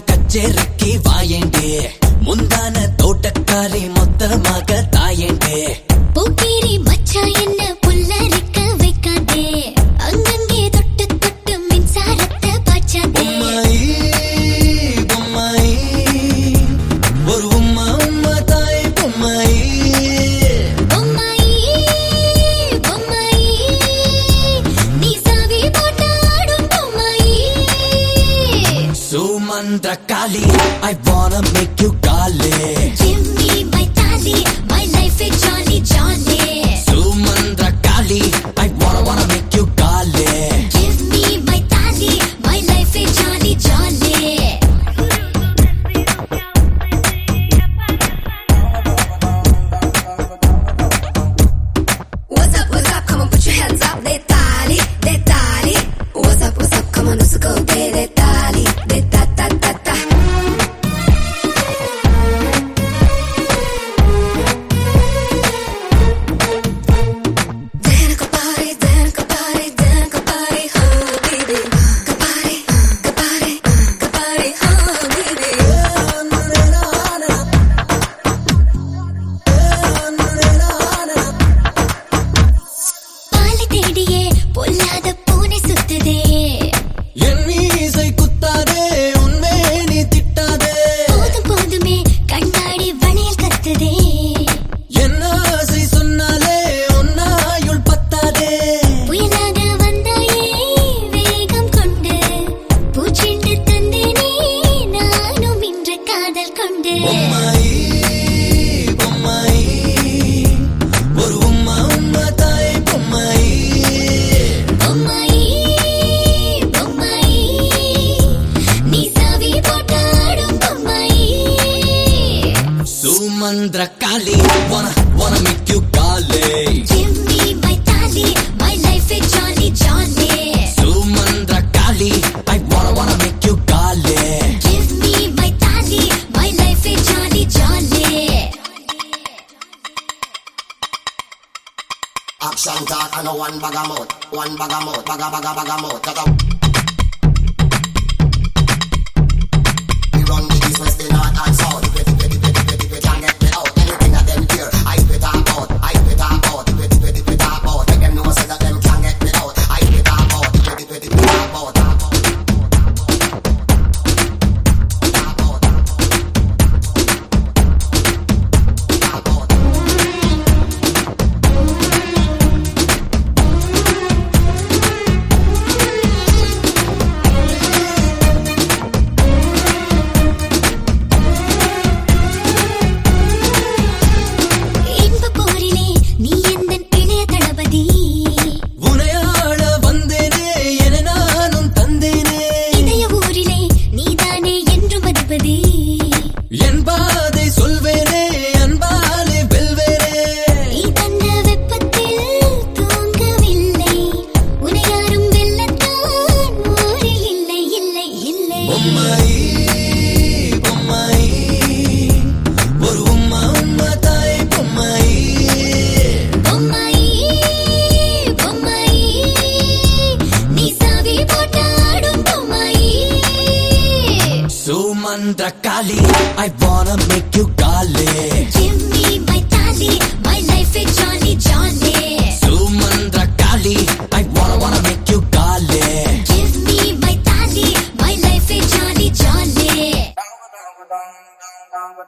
கச்சேரிக்கு வாயேண்டே. முந்தான தோட்டக்காரி Kali, I wanna make you Kali. Give me my Kali, my life is jolly jolly. Sumandra Kali, I wanna wanna make you Kali. Give me my Kali, my life is jolly jolly. What's up, what's up? Come on, put your hands up. They Tali, they Tali. What's up, what's up? Come on, let's go, baby. I know one bag of mouth, one bag of mouth, bag of bag of bag of mouth. Bag of... We run the east, west, the north and. Bommai Bommai ஒரு உம்மா உம்மா தாய் பொம்மாயி பொம்மாயி பொம்மாயி நீ சாவி போட்டாடும் பொம்மாயி சுமந்திர காளி I wanna make you காலே Give me my tally, my life is jolly jolly. சுமந்திர Kali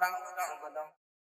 Bangla